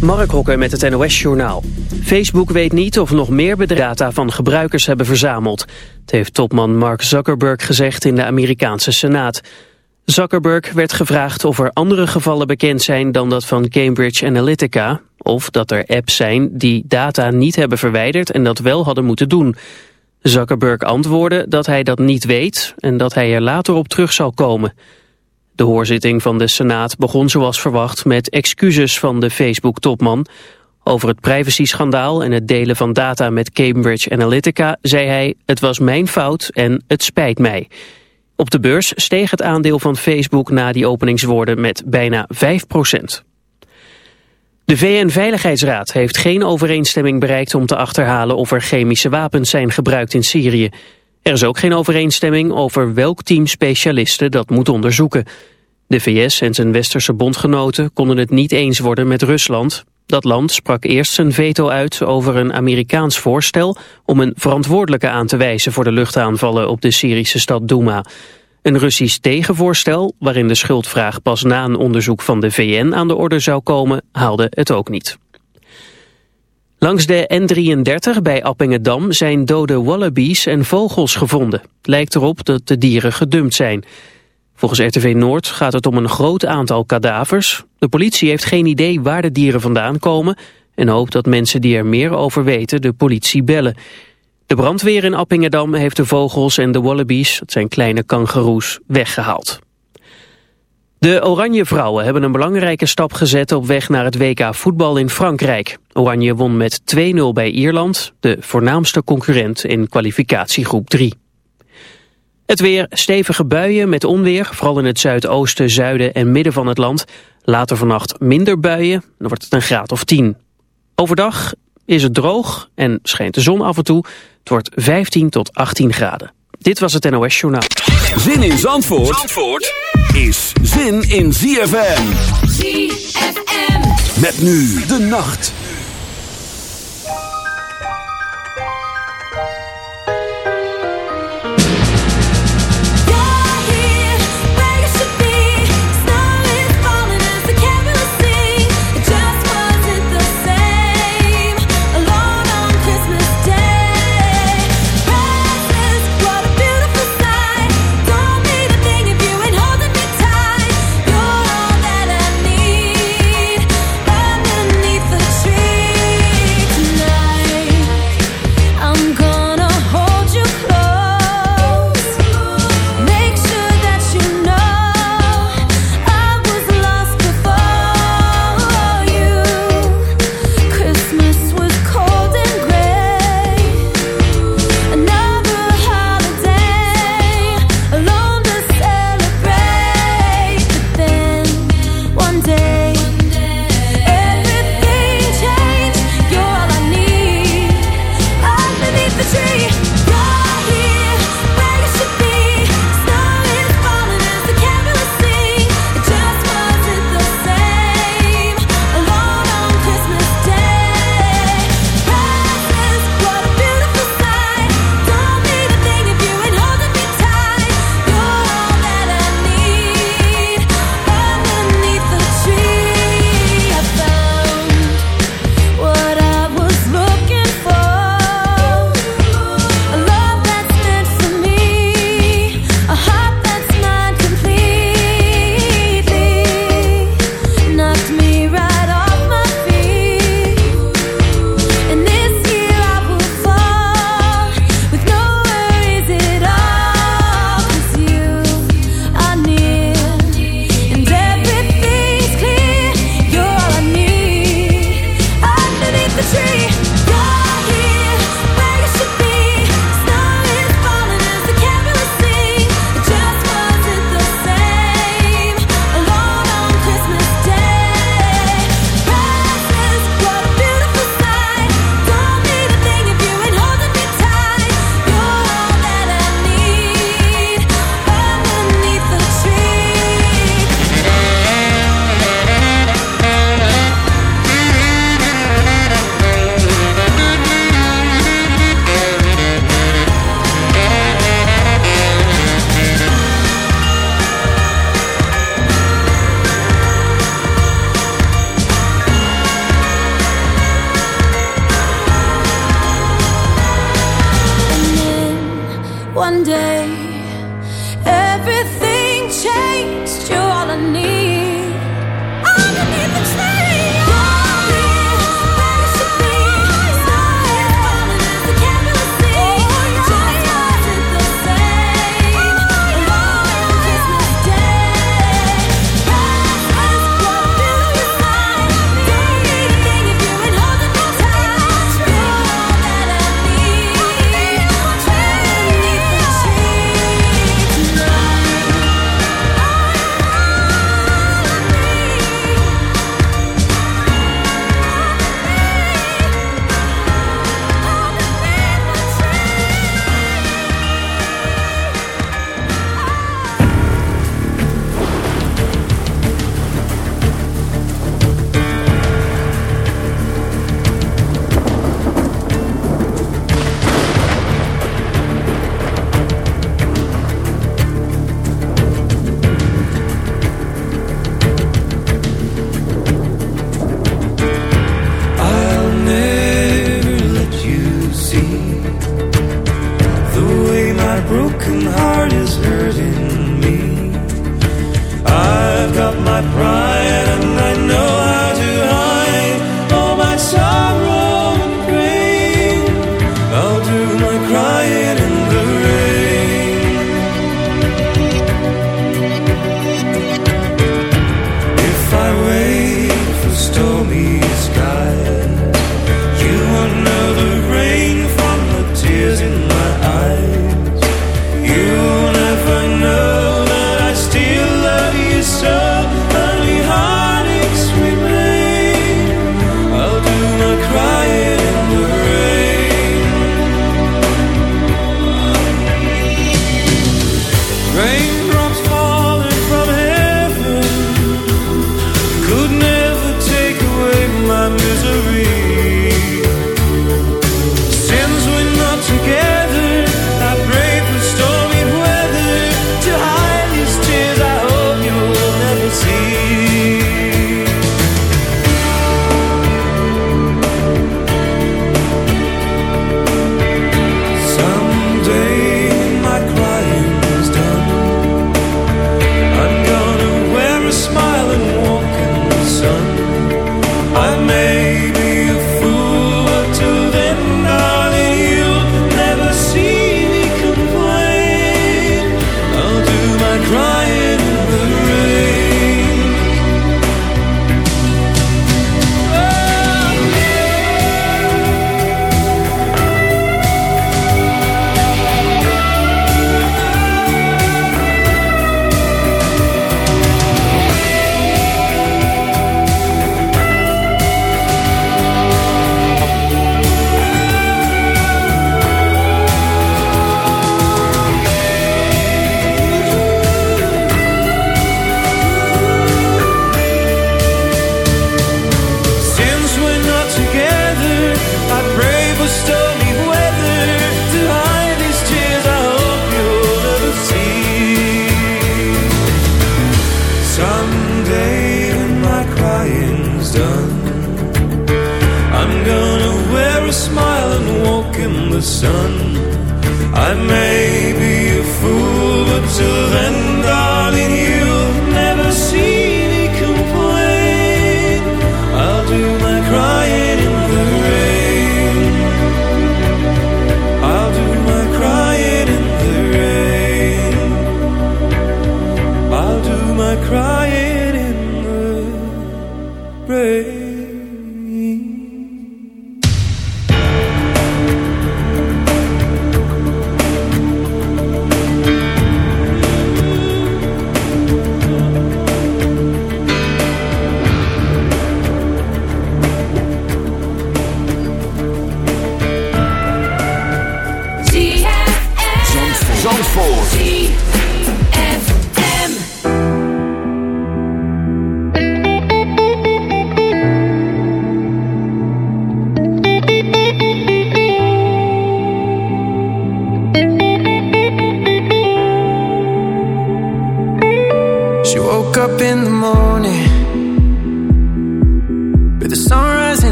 Mark Hokker met het NOS-journaal. Facebook weet niet of nog meer bedrijfsdata van gebruikers hebben verzameld. Het heeft topman Mark Zuckerberg gezegd in de Amerikaanse Senaat. Zuckerberg werd gevraagd of er andere gevallen bekend zijn dan dat van Cambridge Analytica... of dat er apps zijn die data niet hebben verwijderd en dat wel hadden moeten doen. Zuckerberg antwoordde dat hij dat niet weet en dat hij er later op terug zal komen... De hoorzitting van de Senaat begon zoals verwacht met excuses van de Facebook-topman. Over het privacy-schandaal en het delen van data met Cambridge Analytica zei hij... het was mijn fout en het spijt mij. Op de beurs steeg het aandeel van Facebook na die openingswoorden met bijna 5% De VN-veiligheidsraad heeft geen overeenstemming bereikt om te achterhalen of er chemische wapens zijn gebruikt in Syrië. Er is ook geen overeenstemming over welk team specialisten dat moet onderzoeken. De VS en zijn westerse bondgenoten konden het niet eens worden met Rusland. Dat land sprak eerst zijn veto uit over een Amerikaans voorstel... om een verantwoordelijke aan te wijzen voor de luchtaanvallen op de Syrische stad Douma. Een Russisch tegenvoorstel, waarin de schuldvraag pas na een onderzoek van de VN aan de orde zou komen, haalde het ook niet. Langs de N33 bij Appingedam zijn dode wallabies en vogels gevonden. lijkt erop dat de dieren gedumpt zijn. Volgens RTV Noord gaat het om een groot aantal kadavers. De politie heeft geen idee waar de dieren vandaan komen... en hoopt dat mensen die er meer over weten de politie bellen. De brandweer in Appingedam heeft de vogels en de wallabies... dat zijn kleine kangeroes, weggehaald. De Oranje Vrouwen hebben een belangrijke stap gezet op weg naar het WK voetbal in Frankrijk. Oranje won met 2-0 bij Ierland, de voornaamste concurrent in kwalificatiegroep 3. Het weer, stevige buien met onweer, vooral in het zuidoosten, zuiden en midden van het land. Later vannacht minder buien, dan wordt het een graad of 10. Overdag is het droog en schijnt de zon af en toe. Het wordt 15 tot 18 graden. Dit was het NOS Journaal. Zin in Zandvoort, Zandvoort is zin in ZFM. ZFM. Met nu de nacht.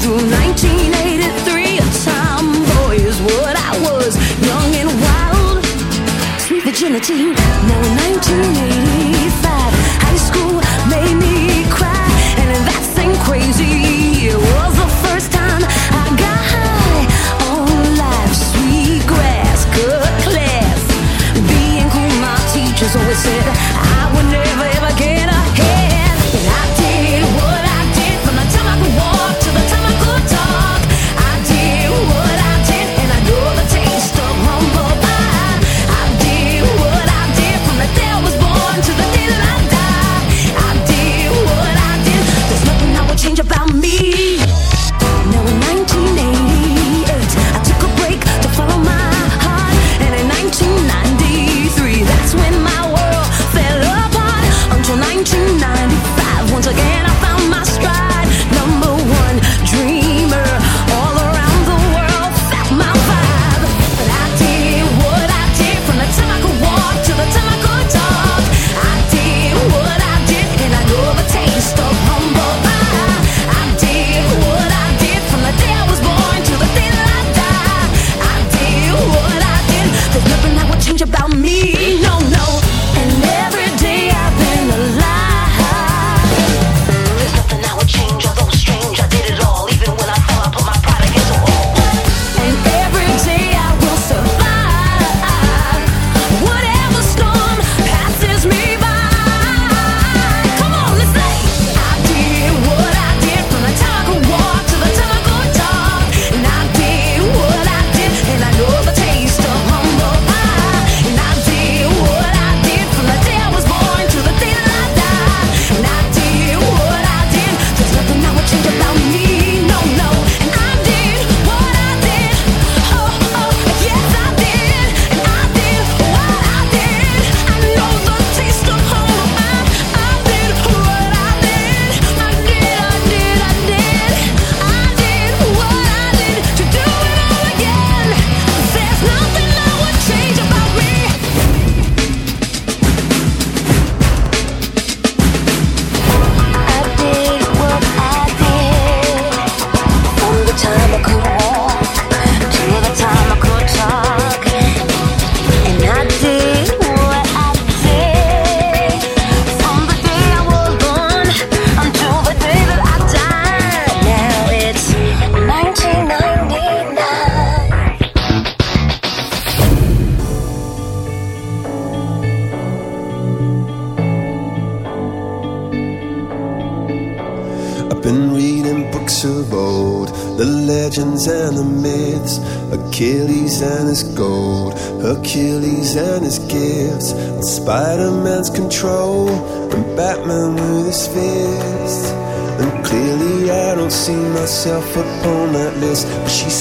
through 1983. A tomboy is what I was, young and wild. Sweet virginity, now 19.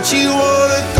that you wanna go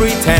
Pretend